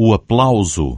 o aplauso.